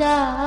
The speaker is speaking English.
सा